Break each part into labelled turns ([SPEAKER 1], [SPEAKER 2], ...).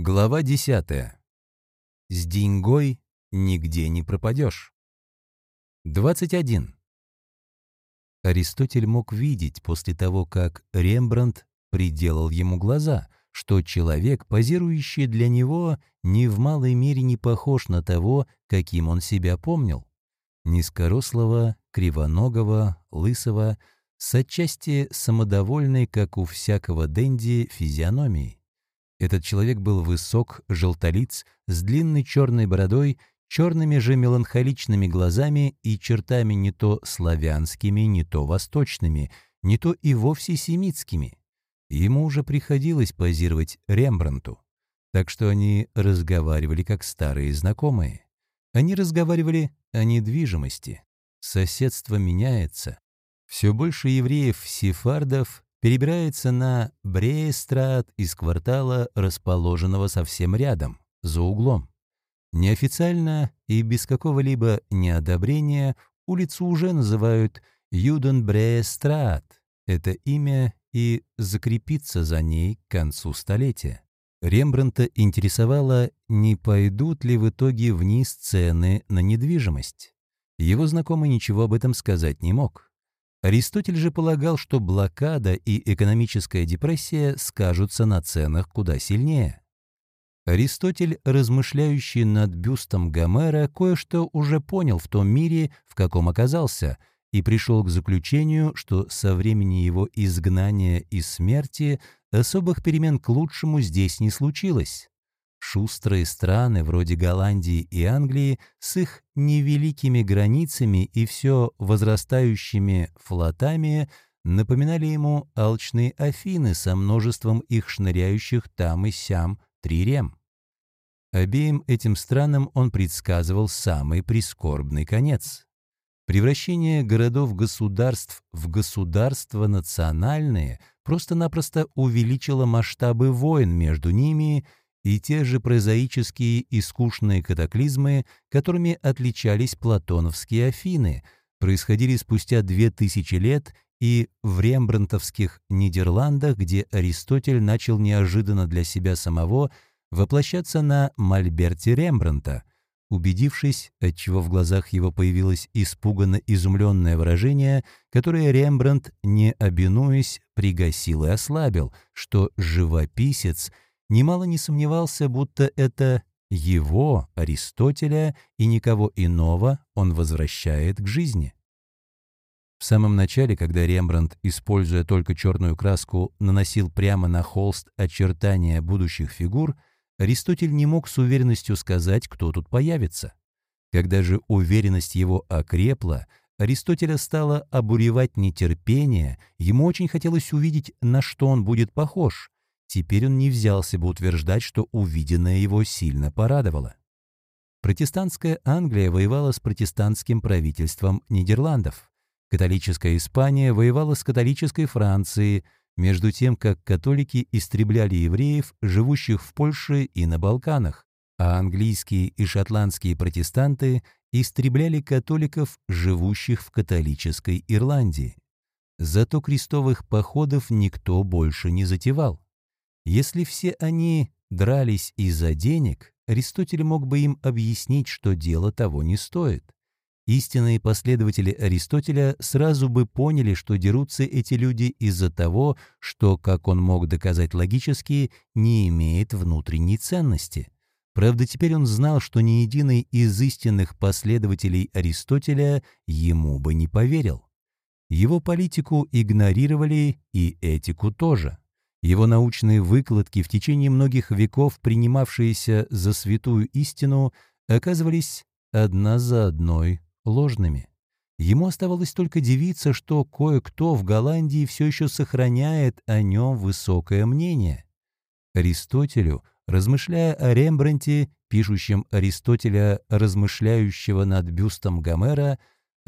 [SPEAKER 1] Глава 10. С деньгой нигде не пропадешь. 21. Аристотель мог видеть после того, как Рембрандт приделал ему глаза, что человек, позирующий для него, ни в малой мере не похож на того, каким он себя помнил. Низкорослого, кривоногого, лысого, с отчасти самодовольной, как у всякого денди, физиономией. Этот человек был высок, желтолиц, с длинной черной бородой, черными же меланхоличными глазами и чертами не то славянскими, не то восточными, не то и вовсе семитскими. Ему уже приходилось позировать Рембранту, так что они разговаривали как старые знакомые. Они разговаривали о недвижимости. Соседство меняется, все больше евреев-сефардов перебирается на Бреестрат из квартала, расположенного совсем рядом, за углом. Неофициально и без какого-либо неодобрения улицу уже называют Юденбреестрат. Это имя и закрепится за ней к концу столетия. Рембрандта интересовало, не пойдут ли в итоге вниз цены на недвижимость. Его знакомый ничего об этом сказать не мог. Аристотель же полагал, что блокада и экономическая депрессия скажутся на ценах куда сильнее. Аристотель, размышляющий над бюстом Гомера, кое-что уже понял в том мире, в каком оказался, и пришел к заключению, что со времени его изгнания и смерти особых перемен к лучшему здесь не случилось. Шустрые страны вроде Голландии и Англии с их невеликими границами и все возрастающими флотами напоминали ему алчные Афины со множеством их шныряющих там и сям трирем. Обеим этим странам он предсказывал самый прискорбный конец. Превращение городов-государств в государства национальные просто-напросто увеличило масштабы войн между ними и те же прозаические и скучные катаклизмы, которыми отличались платоновские Афины, происходили спустя две тысячи лет и в рембрандтовских Нидерландах, где Аристотель начал неожиданно для себя самого воплощаться на мольберте Рембрандта, убедившись, отчего в глазах его появилось испуганно изумленное выражение, которое Рембрандт, не обинуясь, пригасил и ослабил, что живописец — немало не сомневался, будто это его, Аристотеля, и никого иного он возвращает к жизни. В самом начале, когда Рембрандт, используя только черную краску, наносил прямо на холст очертания будущих фигур, Аристотель не мог с уверенностью сказать, кто тут появится. Когда же уверенность его окрепла, Аристотеля стало обуревать нетерпение, ему очень хотелось увидеть, на что он будет похож, Теперь он не взялся бы утверждать, что увиденное его сильно порадовало. Протестантская Англия воевала с протестантским правительством Нидерландов. Католическая Испания воевала с католической Францией, между тем как католики истребляли евреев, живущих в Польше и на Балканах, а английские и шотландские протестанты истребляли католиков, живущих в католической Ирландии. Зато крестовых походов никто больше не затевал. Если все они дрались из-за денег, Аристотель мог бы им объяснить, что дело того не стоит. Истинные последователи Аристотеля сразу бы поняли, что дерутся эти люди из-за того, что, как он мог доказать логически, не имеет внутренней ценности. Правда, теперь он знал, что ни единый из истинных последователей Аристотеля ему бы не поверил. Его политику игнорировали и этику тоже. Его научные выкладки, в течение многих веков принимавшиеся за святую истину, оказывались одна за одной ложными. Ему оставалось только дивиться, что кое-кто в Голландии все еще сохраняет о нем высокое мнение. Аристотелю, размышляя о Рембранте, пишущем Аристотеля, размышляющего над бюстом Гомера,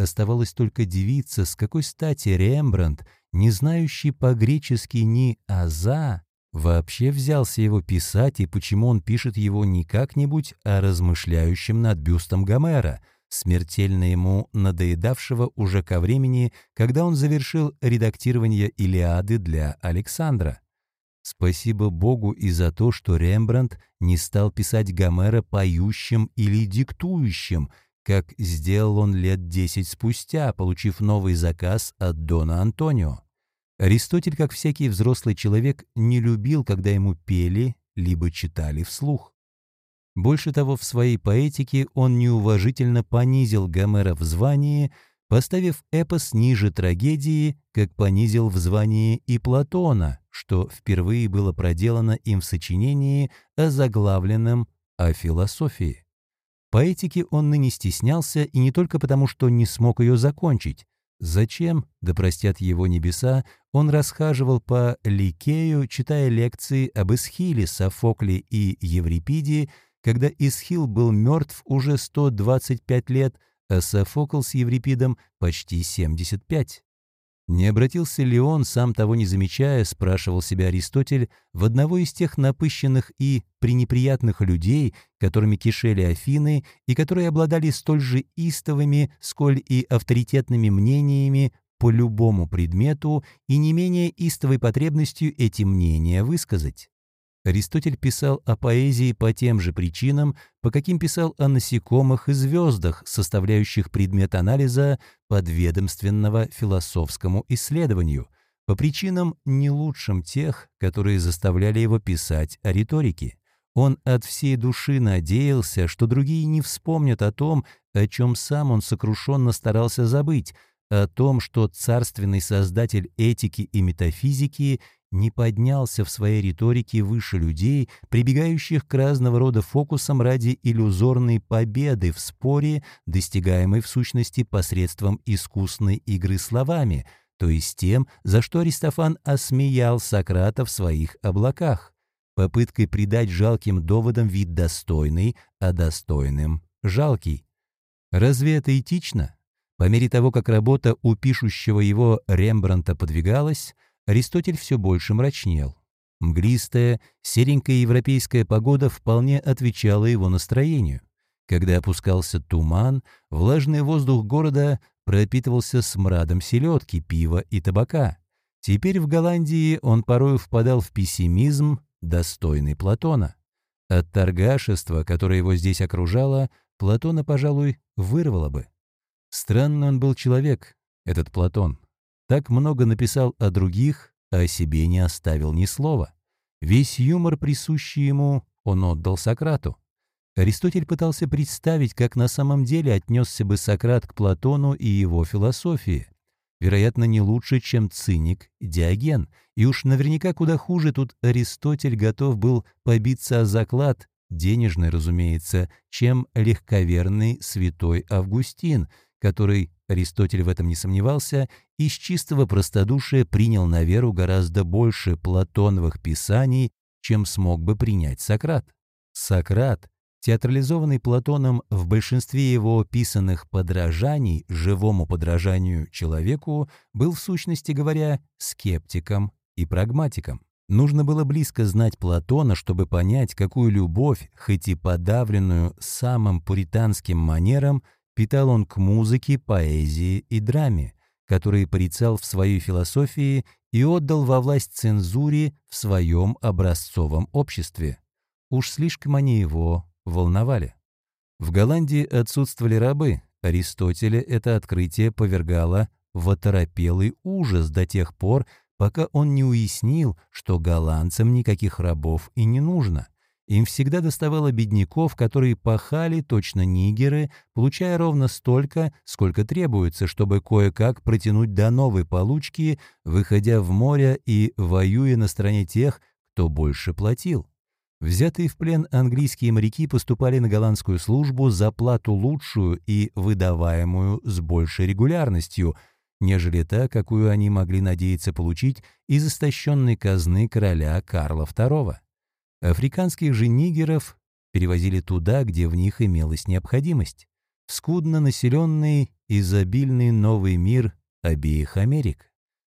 [SPEAKER 1] оставалось только дивиться, с какой стати Рембрандт не знающий по-гречески ни «аза», вообще взялся его писать и почему он пишет его не как-нибудь, а размышляющим над бюстом Гомера, смертельно ему надоедавшего уже ко времени, когда он завершил редактирование «Илиады» для Александра. Спасибо Богу и за то, что Рембрандт не стал писать Гомера поющим или диктующим, как сделал он лет десять спустя, получив новый заказ от Дона Антонио. Аристотель, как всякий взрослый человек, не любил, когда ему пели либо читали вслух. Больше того, в своей поэтике он неуважительно понизил Гомера в звании, поставив эпос ниже трагедии, как понизил в звании и Платона, что впервые было проделано им в сочинении, озаглавленном «О философии». Поэтики он ныне стеснялся, и не только потому, что не смог ее закончить. Зачем, да простят его небеса, он расхаживал по Ликею, читая лекции об Исхиле, Софокле и Еврипиде, когда Исхил был мертв уже 125 лет, а Софокл с Еврипидом почти 75. Не обратился ли он, сам того не замечая, спрашивал себя Аристотель, в одного из тех напыщенных и пренеприятных людей, которыми кишели Афины и которые обладали столь же истовыми, сколь и авторитетными мнениями по любому предмету и не менее истовой потребностью эти мнения высказать? Аристотель писал о поэзии по тем же причинам, по каким писал о насекомых и звездах, составляющих предмет анализа подведомственного философскому исследованию, по причинам не лучшим тех, которые заставляли его писать о риторике. Он от всей души надеялся, что другие не вспомнят о том, о чем сам он сокрушенно старался забыть, о том, что царственный создатель этики и метафизики не поднялся в своей риторике выше людей, прибегающих к разного рода фокусам ради иллюзорной победы в споре, достигаемой в сущности посредством искусной игры словами, то есть тем, за что Аристофан осмеял Сократа в своих облаках, попыткой придать жалким доводам вид достойный, а достойным — жалкий. Разве это этично? По мере того, как работа у пишущего его Рембранта подвигалась, Аристотель все больше мрачнел. Мглистая, серенькая европейская погода вполне отвечала его настроению. Когда опускался туман, влажный воздух города пропитывался смрадом селедки, пива и табака. Теперь в Голландии он порой впадал в пессимизм, достойный Платона. От торгашества, которое его здесь окружало, Платона, пожалуй, вырвало бы. Странный он был человек, этот Платон. Так много написал о других, а о себе не оставил ни слова. Весь юмор, присущий ему, он отдал Сократу. Аристотель пытался представить, как на самом деле отнесся бы Сократ к Платону и его философии. Вероятно, не лучше, чем циник Диоген, и уж наверняка куда хуже тут Аристотель готов был побиться о заклад, денежный, разумеется, чем легковерный святой Августин, который Аристотель в этом не сомневался, из чистого простодушия принял на веру гораздо больше платоновых писаний, чем смог бы принять Сократ. Сократ, театрализованный Платоном в большинстве его писанных подражаний живому подражанию человеку, был в сущности говоря скептиком и прагматиком. Нужно было близко знать Платона, чтобы понять, какую любовь, хоть и подавленную самым пуританским манером, питал он к музыке, поэзии и драме, которые порицал в своей философии и отдал во власть цензуре в своем образцовом обществе. Уж слишком они его волновали. В Голландии отсутствовали рабы. Аристотеля это открытие повергало в оторопелый ужас до тех пор, пока он не уяснил, что голландцам никаких рабов и не нужно — им всегда доставало бедняков, которые пахали точно нигеры, получая ровно столько, сколько требуется, чтобы кое-как протянуть до новой получки, выходя в море и воюя на стороне тех, кто больше платил. Взятые в плен английские моряки поступали на голландскую службу за плату лучшую и выдаваемую с большей регулярностью, нежели та, какую они могли надеяться получить из истощенной казны короля Карла II. Африканских же нигеров перевозили туда, где в них имелась необходимость, в скудно населенный, изобильный новый мир обеих Америк.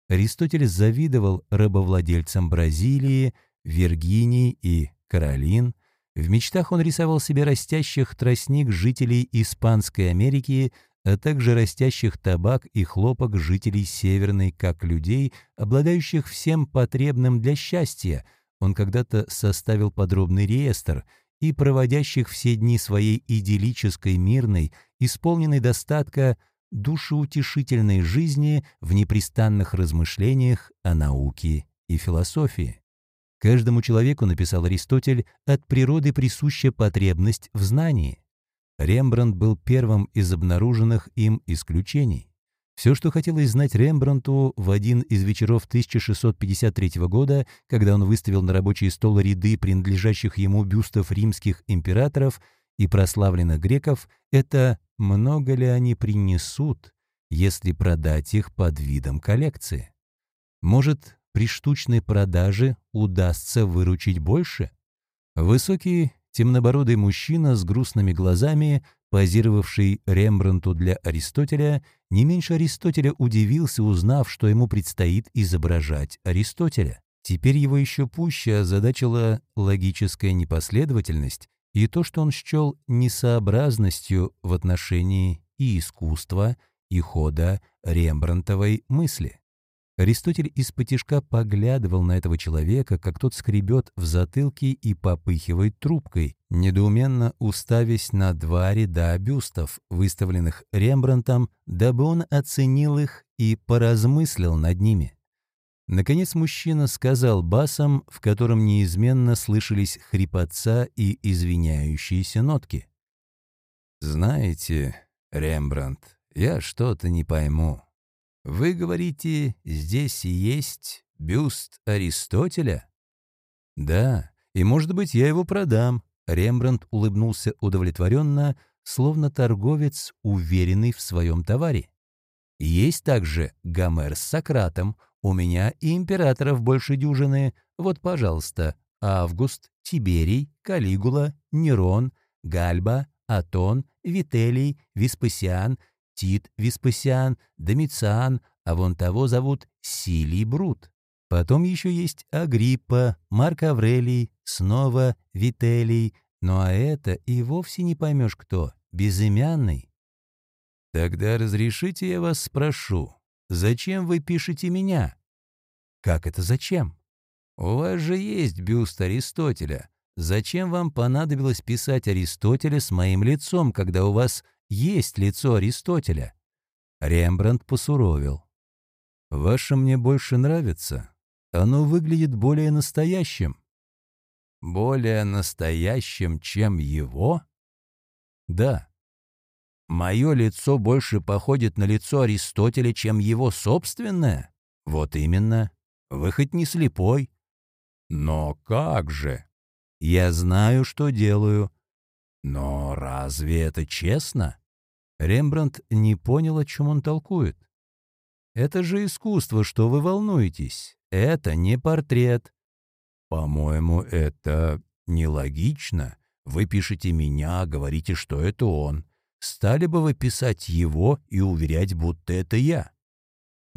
[SPEAKER 1] Аристотель завидовал рабовладельцам Бразилии, Виргинии и Каролин. В мечтах он рисовал себе растящих тростник жителей Испанской Америки, а также растящих табак и хлопок жителей Северной, как людей, обладающих всем потребным для счастья – он когда-то составил подробный реестр и проводящих все дни своей идиллической, мирной, исполненной достатка, душеутешительной жизни в непрестанных размышлениях о науке и философии. Каждому человеку, написал Аристотель, от природы присуща потребность в знании. Рембрандт был первым из обнаруженных им исключений. Все, что хотелось знать Рембрандту в один из вечеров 1653 года, когда он выставил на рабочий стол ряды принадлежащих ему бюстов римских императоров и прославленных греков, это много ли они принесут, если продать их под видом коллекции. Может, при штучной продаже удастся выручить больше? Высокий темнобородый мужчина с грустными глазами, позировавший Рембрандту для Аристотеля, не меньше Аристотеля удивился, узнав, что ему предстоит изображать Аристотеля. Теперь его еще пуще озадачила логическая непоследовательность и то, что он счел несообразностью в отношении и искусства, и хода Рембрандтовой мысли. Аристотель из-под поглядывал на этого человека, как тот скребет в затылке и попыхивает трубкой, недоуменно уставясь на два ряда бюстов, выставленных Рембрандтом, дабы он оценил их и поразмыслил над ними. Наконец мужчина сказал басом, в котором неизменно слышались хрипотца и извиняющиеся нотки. «Знаете, Рембрандт, я что-то не пойму. Вы говорите, здесь есть бюст Аристотеля? Да, и, может быть, я его продам. Рембрандт улыбнулся удовлетворенно, словно торговец, уверенный в своем товаре. Есть также Гомер с Сократом, у меня и императоров больше дюжины. Вот, пожалуйста, Август, Тиберий, Калигула, Нерон, Гальба, Атон, Вителий, Веспасиан, Тит Веспасиан, Домициан, а вон того зовут Силий Брут. Потом еще есть Агриппа, Марк Аврелий, снова Вителий, ну а это и вовсе не поймешь кто, безымянный. Тогда разрешите я вас спрошу, зачем вы пишете меня? Как это зачем? У вас же есть бюст Аристотеля. Зачем вам понадобилось писать Аристотеля с моим лицом, когда у вас есть лицо Аристотеля. Рембрандт посуровил. «Ваше мне больше нравится. Оно выглядит более настоящим». «Более настоящим, чем его?» «Да». «Мое лицо больше походит на лицо Аристотеля, чем его собственное?» «Вот именно. Вы хоть не слепой». «Но как же?» «Я знаю, что делаю. Но разве это честно? Рембрандт не понял, о чем он толкует. Это же искусство, что вы волнуетесь. Это не портрет. По-моему, это нелогично. Вы пишете меня, говорите, что это он. Стали бы вы писать его и уверять, будто это я.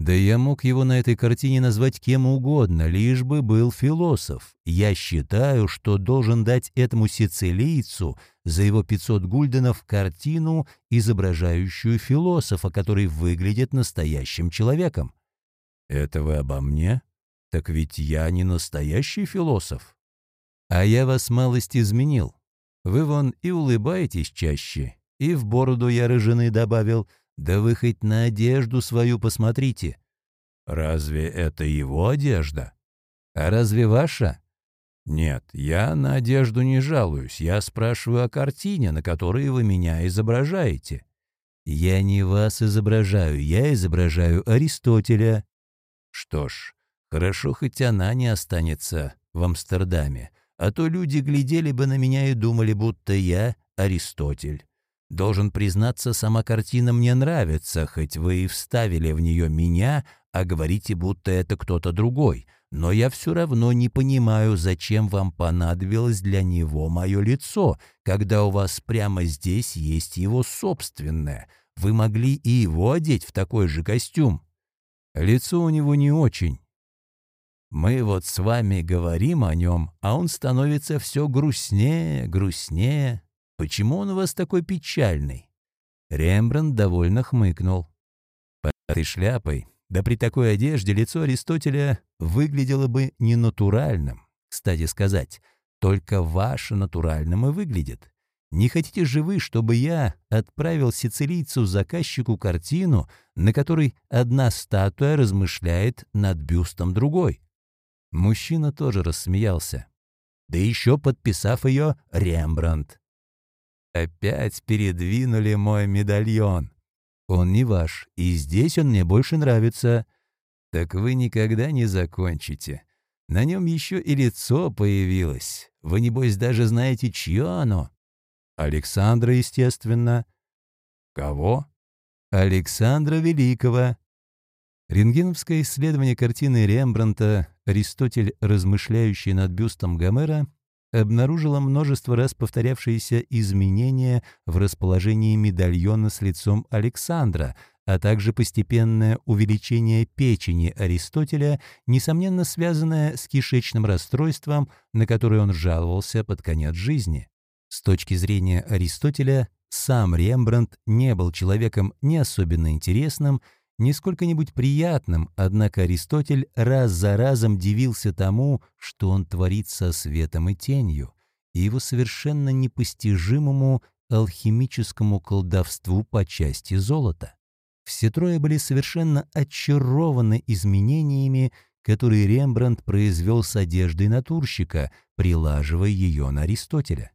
[SPEAKER 1] Да я мог его на этой картине назвать кем угодно, лишь бы был философ. Я считаю, что должен дать этому сицилийцу за его 500 гульденов картину, изображающую философа, который выглядит настоящим человеком. Это вы обо мне? Так ведь я не настоящий философ. А я вас малость изменил. Вы вон и улыбаетесь чаще, и в бороду я рыжины добавил — да вы хоть на одежду свою посмотрите. Разве это его одежда? А разве ваша? Нет, я на одежду не жалуюсь. Я спрашиваю о картине, на которой вы меня изображаете. Я не вас изображаю, я изображаю Аристотеля. Что ж, хорошо, хоть она не останется в Амстердаме, а то люди глядели бы на меня и думали, будто я Аристотель. Должен признаться, сама картина мне нравится, хоть вы и вставили в нее меня, а говорите, будто это кто-то другой. Но я все равно не понимаю, зачем вам понадобилось для него мое лицо, когда у вас прямо здесь есть его собственное. Вы могли и его одеть в такой же костюм. Лицо у него не очень. Мы вот с вами говорим о нем, а он становится все грустнее, грустнее, Почему он у вас такой печальный?» Рембрандт довольно хмыкнул. «Под этой шляпой, да при такой одежде лицо Аристотеля выглядело бы ненатуральным. кстати сказать, только ваше натуральным и выглядит. Не хотите же вы, чтобы я отправил сицилийцу-заказчику картину, на которой одна статуя размышляет над бюстом другой?» Мужчина тоже рассмеялся. Да еще подписав ее «Рембрандт». Опять передвинули мой медальон. Он не ваш, и здесь он мне больше нравится. Так вы никогда не закончите. На нем еще и лицо появилось. Вы, небось, даже знаете, чье оно? Александра, естественно. Кого? Александра Великого. Рентгеновское исследование картины Рембрандта «Аристотель, размышляющий над бюстом Гомера» обнаружило множество раз повторявшиеся изменения в расположении медальона с лицом Александра, а также постепенное увеличение печени Аристотеля, несомненно связанное с кишечным расстройством, на которое он жаловался под конец жизни. С точки зрения Аристотеля, сам Рембрандт не был человеком не особенно интересным, не сколько-нибудь приятным, однако Аристотель раз за разом дивился тому, что он творит со светом и тенью, и его совершенно непостижимому алхимическому колдовству по части золота. Все трое были совершенно очарованы изменениями, которые Рембрандт произвел с одеждой натурщика, прилаживая ее на Аристотеля.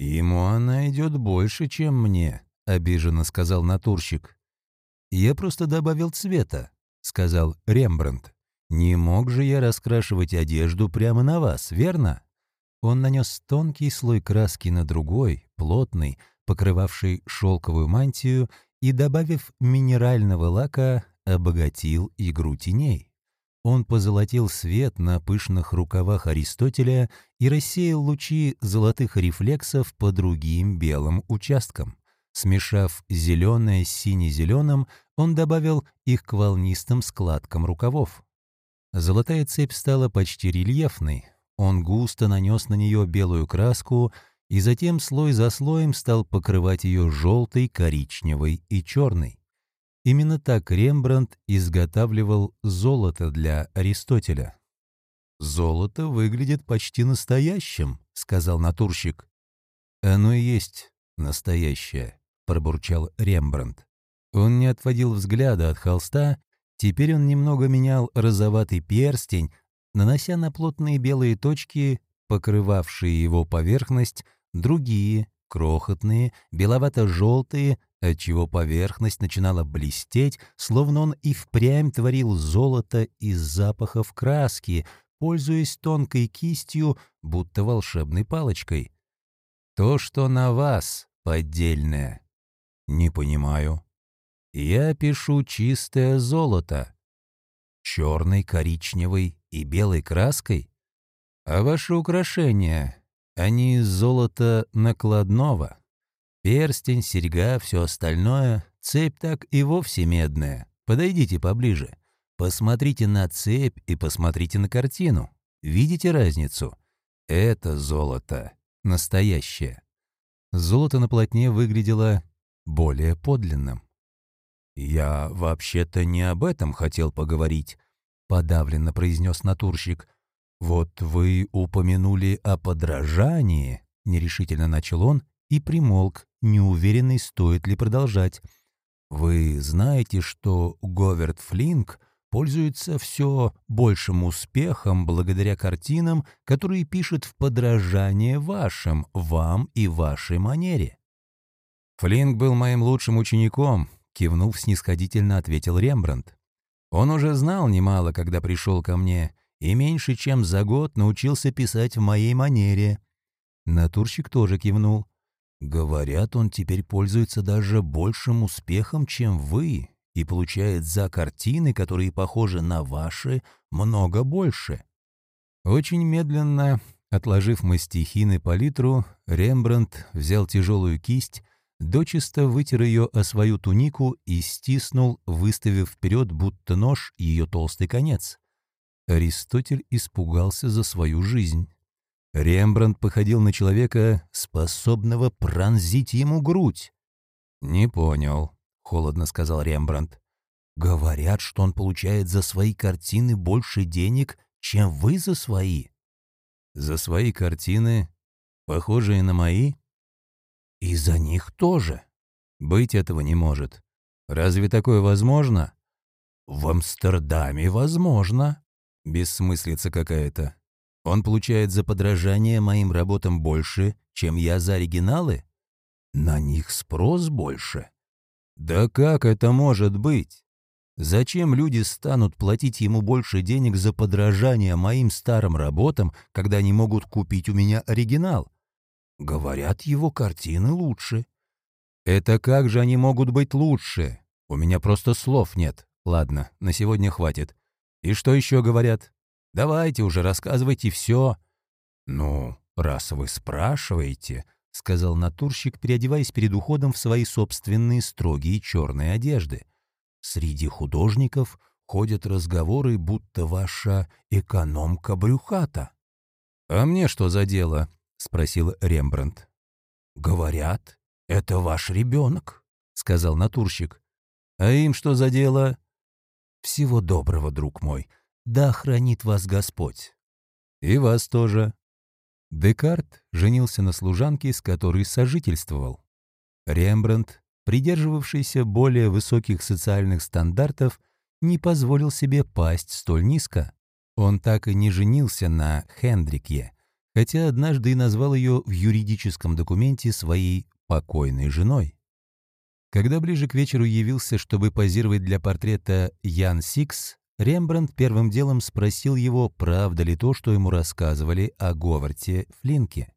[SPEAKER 1] «Ему она идет больше, чем мне», — обиженно сказал натурщик. «Я просто добавил цвета», — сказал Рембрандт. «Не мог же я раскрашивать одежду прямо на вас, верно?» Он нанес тонкий слой краски на другой, плотный, покрывавший шелковую мантию, и, добавив минерального лака, обогатил игру теней. Он позолотил свет на пышных рукавах Аристотеля и рассеял лучи золотых рефлексов по другим белым участкам. Смешав зеленое с сине-зеленым, он добавил их к волнистым складкам рукавов. Золотая цепь стала почти рельефной. Он густо нанес на нее белую краску и затем слой за слоем стал покрывать ее желтой, коричневой и черной. Именно так Рембрандт изготавливал золото для Аристотеля. «Золото выглядит почти настоящим», — сказал натурщик. «Оно и есть настоящее», пробурчал Рембрандт. Он не отводил взгляда от холста, теперь он немного менял розоватый перстень, нанося на плотные белые точки, покрывавшие его поверхность, другие, крохотные, беловато-желтые, отчего поверхность начинала блестеть, словно он и впрямь творил золото из запахов краски, пользуясь тонкой кистью, будто волшебной палочкой. То, что на вас, поддельное, «Не понимаю». «Я пишу чистое золото. Черной, коричневой и белой краской? А ваши украшения, они из золота накладного. Перстень, серьга, все остальное, цепь так и вовсе медная. Подойдите поближе. Посмотрите на цепь и посмотрите на картину. Видите разницу? Это золото. Настоящее. Золото на полотне выглядело более подлинным. «Я вообще-то не об этом хотел поговорить», — подавленно произнес натурщик. «Вот вы упомянули о подражании», — нерешительно начал он и примолк, неуверенный, стоит ли продолжать. «Вы знаете, что Говард Флинк пользуется все большим успехом благодаря картинам, которые пишет в подражание вашим, вам и вашей манере?» «Флинк был моим лучшим учеником», — кивнув снисходительно, ответил Рембрандт. «Он уже знал немало, когда пришел ко мне, и меньше чем за год научился писать в моей манере». Натурщик тоже кивнул. «Говорят, он теперь пользуется даже большим успехом, чем вы, и получает за картины, которые похожи на ваши, много больше». Очень медленно, отложив мастихины палитру, Рембрандт взял тяжелую кисть, дочисто вытер ее о свою тунику и стиснул, выставив вперед, будто нож, ее толстый конец. Аристотель испугался за свою жизнь. Рембрандт походил на человека, способного пронзить ему грудь. «Не понял», — холодно сказал Рембрандт. «Говорят, что он получает за свои картины больше денег, чем вы за свои». За свои картины, похожие на мои? И за них тоже. Быть этого не может. Разве такое возможно? В Амстердаме возможно. Бессмыслица какая-то. Он получает за подражание моим работам больше, чем я за оригиналы? На них спрос больше. Да как это может быть? Зачем люди станут платить ему больше денег за подражание моим старым работам, когда они могут купить у меня оригинал? Говорят, его картины лучше. Это как же они могут быть лучше? У меня просто слов нет. Ладно, на сегодня хватит. И что еще говорят? Давайте уже рассказывайте все. Ну, раз вы спрашиваете, — сказал натурщик, переодеваясь перед уходом в свои собственные строгие черные одежды. Среди художников ходят разговоры, будто ваша экономка брюхата. «А мне что за дело?» — спросил Рембрандт. «Говорят, это ваш ребенок», — сказал натурщик. «А им что за дело?» «Всего доброго, друг мой. Да хранит вас Господь». «И вас тоже». Декарт женился на служанке, с которой сожительствовал. Рембрандт придерживавшийся более высоких социальных стандартов, не позволил себе пасть столь низко. Он так и не женился на Хендрикье, хотя однажды и назвал ее в юридическом документе своей покойной женой. Когда ближе к вечеру явился, чтобы позировать для портрета Ян Сикс, Рембрандт первым делом спросил его, правда ли то, что ему рассказывали о Говарте Флинке.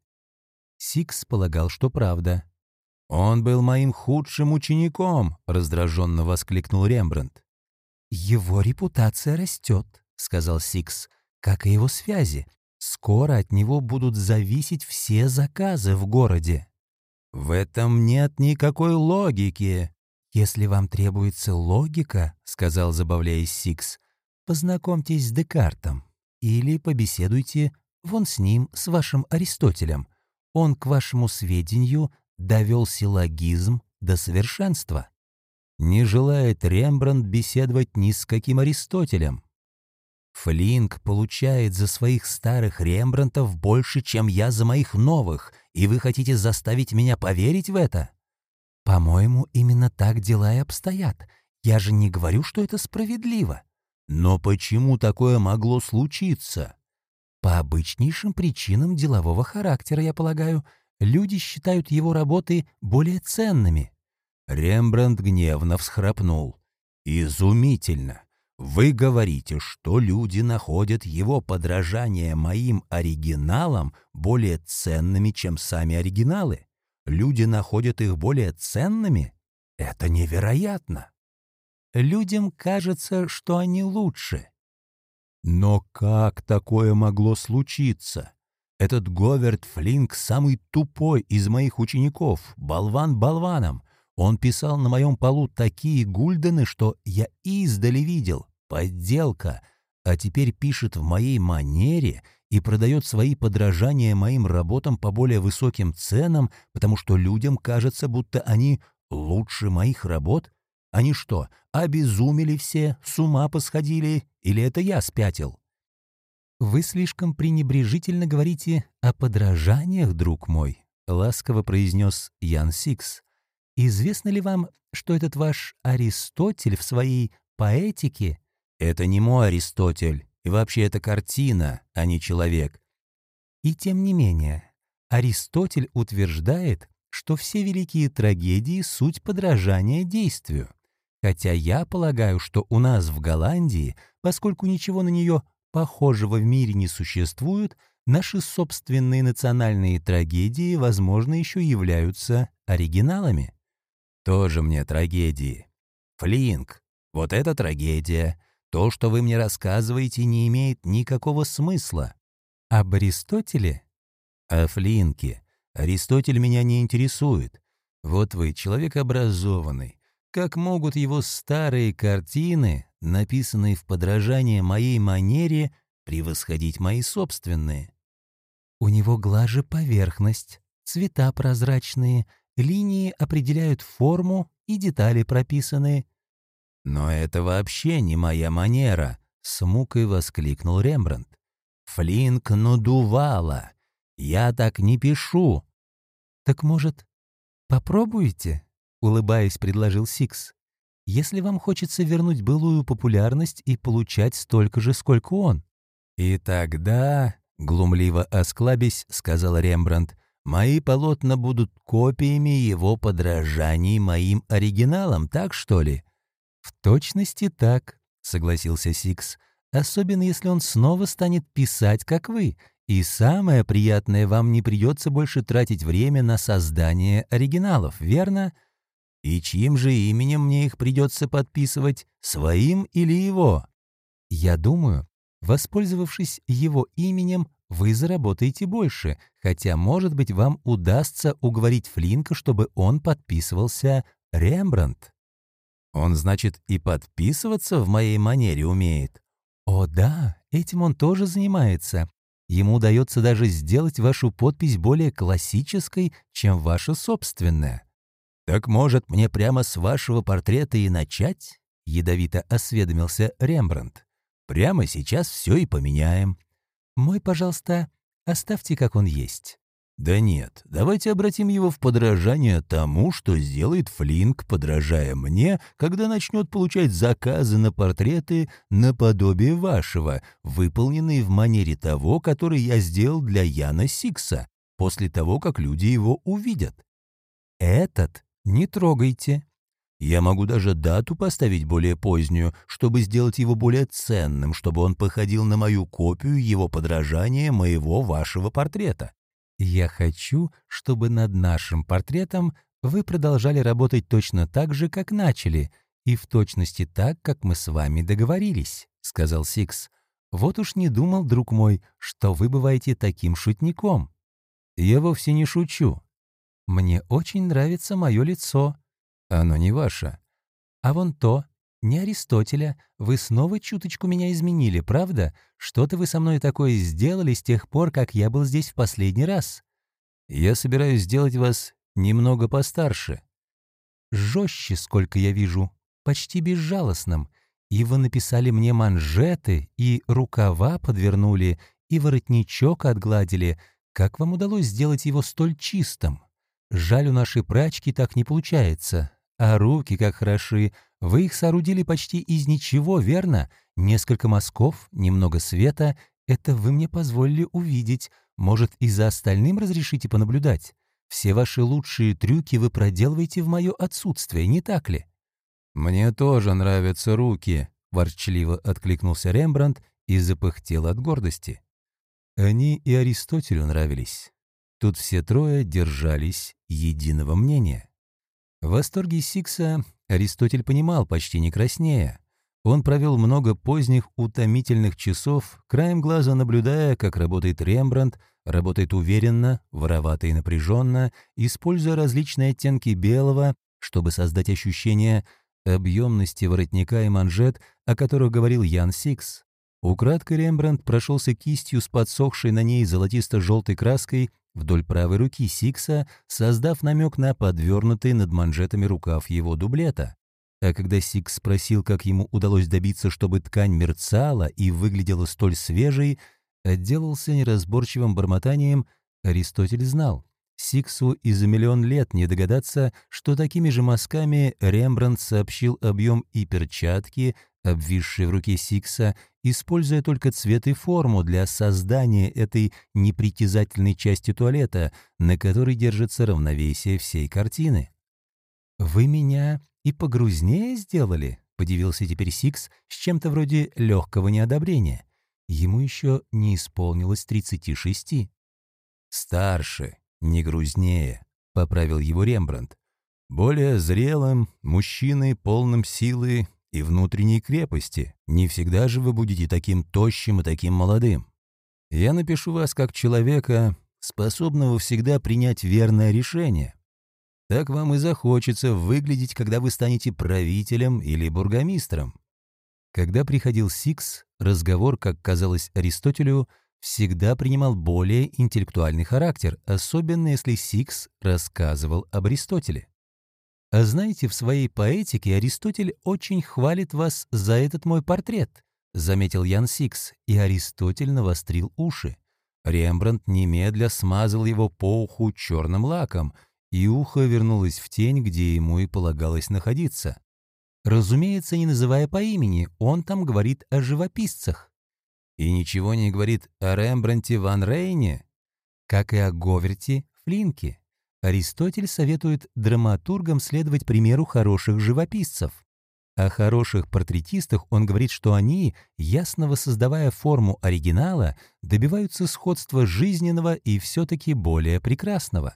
[SPEAKER 1] Сикс полагал, что правда, «Он был моим худшим учеником», — раздраженно воскликнул Рембрандт. «Его репутация растет», — сказал Сикс, — «как и его связи. Скоро от него будут зависеть все заказы в городе». «В этом нет никакой логики». «Если вам требуется логика», — сказал, забавляясь Сикс, — «познакомьтесь с Декартом или побеседуйте вон с ним, с вашим Аристотелем. Он, к вашему сведению, довел силлогизм до совершенства. Не желает Рембрандт беседовать ни с каким Аристотелем. Флинк получает за своих старых Рембрандтов больше, чем я за моих новых, и вы хотите заставить меня поверить в это? По-моему, именно так дела и обстоят. Я же не говорю, что это справедливо. Но почему такое могло случиться? По обычнейшим причинам делового характера, я полагаю, — люди считают его работы более ценными. Рембрандт гневно всхрапнул. «Изумительно! Вы говорите, что люди находят его подражание моим оригиналам более ценными, чем сами оригиналы? Люди находят их более ценными? Это невероятно! Людям кажется, что они лучше. Но как такое могло случиться? Этот Говард Флинк самый тупой из моих учеников, болван болваном. Он писал на моем полу такие гульдены, что я издали видел. Подделка. А теперь пишет в моей манере и продает свои подражания моим работам по более высоким ценам, потому что людям кажется, будто они лучше моих работ. Они что, обезумели все, с ума посходили, или это я спятил? «Вы слишком пренебрежительно говорите о подражаниях, друг мой», — ласково произнес Ян Сикс. «Известно ли вам, что этот ваш Аристотель в своей поэтике...» «Это не мой Аристотель, и вообще это картина, а не человек». И тем не менее, Аристотель утверждает, что все великие трагедии — суть подражания действию. Хотя я полагаю, что у нас в Голландии, поскольку ничего на нее похожего в мире не существует, наши собственные национальные трагедии, возможно, еще являются оригиналами. Тоже мне трагедии. Флинк, вот это трагедия. То, что вы мне рассказываете, не имеет никакого смысла. Об Аристотеле? О Флинке. Аристотель меня не интересует. Вот вы, человек образованный. Как могут его старые картины написанные в подражание моей манере, превосходить мои собственные. У него глаже поверхность, цвета прозрачные, линии определяют форму и детали прописаны. «Но это вообще не моя манера!» — с мукой воскликнул Рембрандт. Флинк надувала. Я так не пишу».
[SPEAKER 2] «Так, может, попробуете?» — улыбаясь, предложил Сикс. «Если вам хочется вернуть былую популярность и получать столько же, сколько он».
[SPEAKER 1] «И тогда...» — глумливо осклабясь, сказал Рембрандт, «мои полотна будут копиями его подражаний моим оригиналам, так что ли?»
[SPEAKER 2] «В точности так», — согласился Сикс, «особенно если он снова станет писать, как вы, и самое приятное, вам не придется больше тратить время на создание оригиналов, верно?
[SPEAKER 1] И чьим же именем мне их придется подписывать, своим или его?
[SPEAKER 2] Я думаю, воспользовавшись его именем, вы заработаете больше, хотя, может быть, вам удастся уговорить Флинка, чтобы он подписывался Рембрандт.
[SPEAKER 1] Он, значит, и подписываться в моей манере умеет?
[SPEAKER 2] О да, этим он тоже занимается. Ему удается даже сделать вашу подпись более классической, чем ваша собственная.
[SPEAKER 1] «Так, может, мне прямо с вашего портрета и начать?» — ядовито осведомился Рембрандт. «Прямо сейчас все и поменяем».
[SPEAKER 2] «Мой, пожалуйста, оставьте, как он есть».
[SPEAKER 1] Да нет, давайте обратим его в подражание тому, что сделает Флинк, подражая мне, когда начнет получать заказы на портреты наподобие вашего, выполненные в манере того, который я сделал для Яна Сикса, после того, как люди его увидят.
[SPEAKER 2] Этот не трогайте.
[SPEAKER 1] Я могу даже дату поставить более позднюю, чтобы сделать его более ценным, чтобы он походил на мою копию его подражания моего вашего портрета.
[SPEAKER 2] Я хочу, чтобы над нашим портретом вы продолжали работать точно так же, как начали, и в точности так, как мы с вами договорились», — сказал Сикс. «Вот уж не думал, друг мой, что вы бываете таким шутником».
[SPEAKER 1] «Я вовсе не шучу».
[SPEAKER 2] «Мне очень нравится мое лицо».
[SPEAKER 1] «Оно не ваше».
[SPEAKER 2] «А вон то, не Аристотеля. Вы снова чуточку меня изменили, правда? Что-то вы со мной такое сделали с тех пор, как я был здесь в последний раз.
[SPEAKER 1] Я собираюсь сделать вас немного постарше.
[SPEAKER 2] Жестче, сколько я вижу, почти безжалостным. И вы написали мне манжеты, и рукава подвернули, и воротничок отгладили. Как вам удалось сделать его столь чистым? Жаль, у нашей прачки так не получается. А руки как хороши. Вы их соорудили почти из ничего, верно? Несколько мазков, немного света. Это вы мне позволили увидеть. Может, и за остальным разрешите понаблюдать? Все ваши лучшие трюки вы проделываете в мое отсутствие, не так ли?»
[SPEAKER 1] «Мне тоже нравятся руки», — ворчливо откликнулся Рембрандт и запыхтел от гордости. Они и Аристотелю нравились. Тут все трое держались единого мнения. Восторги Сикса Аристотель понимал почти не краснея. Он провел много поздних утомительных часов, краем глаза наблюдая, как работает Рембрандт, работает уверенно, воровато и напряженно, используя различные оттенки белого, чтобы создать ощущение объемности воротника и манжет, о которых говорил Ян Сикс. Украдкой Рембрандт прошелся кистью с подсохшей на ней золотисто-желтой краской вдоль правой руки Сикса, создав намек на подвернутый над манжетами рукав его дублета. А когда Сикс спросил, как ему удалось добиться, чтобы ткань мерцала и выглядела столь свежей, отделался неразборчивым бормотанием, Аристотель знал. Сиксу и за миллион лет не догадаться, что такими же мазками Рембрандт сообщил объем и перчатке, обвисшей в руке Сикса, используя только цвет и форму для создания этой непритязательной части туалета, на которой держится равновесие всей картины. «Вы меня и погрузнее сделали?» — подивился теперь Сикс с чем-то вроде легкого неодобрения. Ему еще не исполнилось 36. «Старше, не грузнее», — поправил его Рембрандт. «Более зрелым, мужчиной, полным силы и внутренней крепости. Не всегда же вы будете таким тощим и таким молодым. Я напишу вас как человека, способного всегда принять верное решение. Так вам и захочется выглядеть, когда вы станете правителем или бургомистром. Когда приходил Сикс, разговор, как казалось Аристотелю, всегда принимал более интеллектуальный характер, особенно если Сикс рассказывал об Аристотеле. А знаете, в своей поэтике Аристотель очень хвалит вас за этот мой портрет. — заметил Ян Сикс, и Аристотель навострил уши. Рембрандт немедля смазал его по уху черным лаком, и ухо вернулось в тень, где ему и полагалось находиться. Разумеется, не называя по имени, он там говорит о живописцах. И ничего не говорит о Рембранте ван Рейне, как и о Говерте Флинке. Аристотель советует драматургам следовать примеру хороших живописцев. О хороших портретистах он говорит, что они, ясно воссоздавая форму оригинала, добиваются сходства жизненного и все-таки более прекрасного.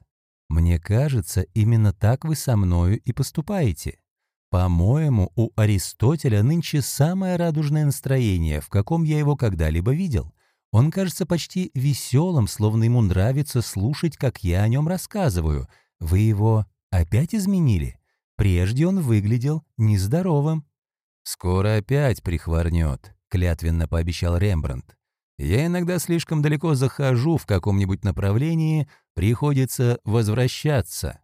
[SPEAKER 1] Мне кажется, именно так вы со мною и поступаете. По-моему, у Аристотеля нынче самое радужное настроение, в каком я его когда-либо видел. Он кажется почти веселым, словно ему нравится слушать, как я о нем рассказываю. Вы его опять изменили? Прежде он выглядел нездоровым. «Скоро опять прихворнет», — клятвенно пообещал Рембрандт. «Я иногда слишком далеко захожу в каком-нибудь направлении, приходится возвращаться».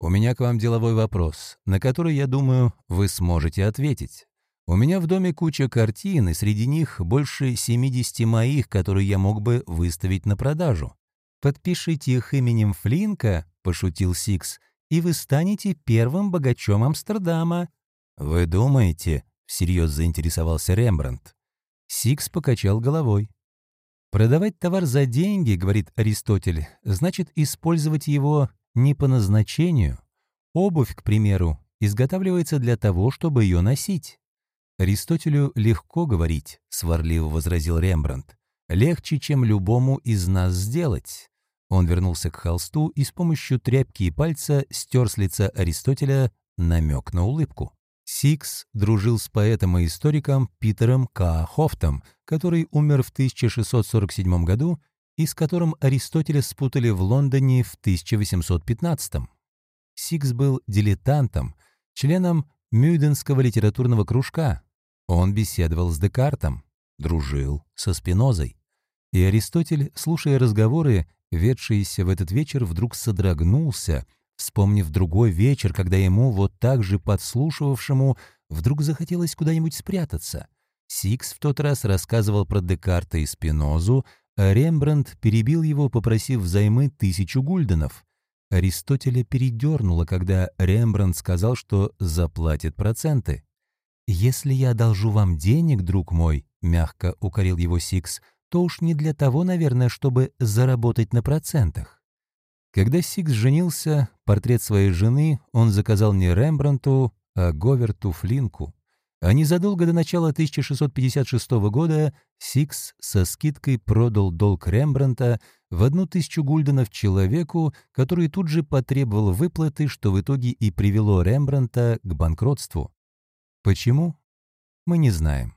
[SPEAKER 1] У меня к вам деловой вопрос, на который, я думаю, вы сможете ответить. У меня в доме куча картин, и среди них больше 70 моих, которые я мог бы выставить на продажу. Подпишите их именем Флинка, пошутил Сикс, и вы станете первым богачом Амстердама. Вы думаете? всерьез заинтересовался Рембрандт. Сикс покачал головой. «Продавать товар за деньги, — говорит Аристотель, — значит использовать его не по назначению. Обувь, к примеру, изготавливается для того, чтобы ее носить. Аристотелю легко говорить, сварливо возразил Рембрандт. Легче, чем любому из нас сделать. Он вернулся к холсту и с помощью тряпки и пальца стер с лица Аристотеля намек на улыбку. Сикс дружил с поэтом и историком Питером К. Хофтом, который умер в 1647 году и с которым Аристотеля спутали в Лондоне в 1815 -м. Сикс был дилетантом, членом Мюденского литературного кружка. Он беседовал с Декартом, дружил со Спинозой. И Аристотель, слушая разговоры, ведшиеся в этот вечер, вдруг содрогнулся, вспомнив другой вечер, когда ему, вот так же подслушивавшему, вдруг захотелось куда-нибудь спрятаться. Сикс в тот раз рассказывал про Декарта и Спинозу, а Рембрандт перебил его, попросив взаймы тысячу гульденов. Аристотеля передернуло, когда Рембрандт сказал, что заплатит проценты. «Если я одолжу вам денег, друг мой», — мягко укорил его Сикс, «то уж не для того, наверное, чтобы заработать на процентах». Когда Сикс женился, портрет своей жены он заказал не Рембрандту, а Говерту Флинку. А незадолго до начала 1656 года Сикс со скидкой продал долг Рембрандта в одну тысячу гульденов человеку, который тут же потребовал выплаты, что в итоге и привело Рембранта к банкротству. Почему? Мы не знаем.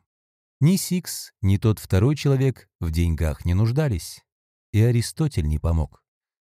[SPEAKER 1] Ни Сикс, ни тот второй человек в деньгах не нуждались. И Аристотель не помог.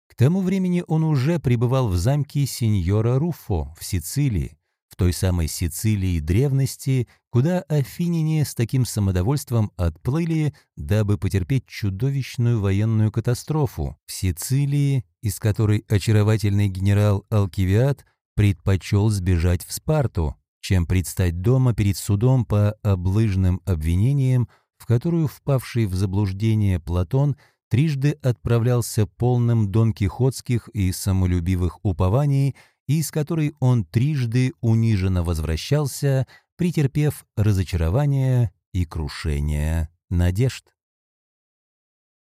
[SPEAKER 1] К тому времени он уже пребывал в замке сеньора Руффо в Сицилии, в той самой Сицилии древности, куда афиняне с таким самодовольством отплыли, дабы потерпеть чудовищную военную катастрофу, в Сицилии, из которой очаровательный генерал Алкивиад предпочел сбежать в Спарту, чем предстать дома перед судом по облыжным обвинениям, в которую впавший в заблуждение Платон трижды отправлялся полным донкихотских и самолюбивых упований – и из которой он трижды униженно возвращался, претерпев разочарование и крушение надежд.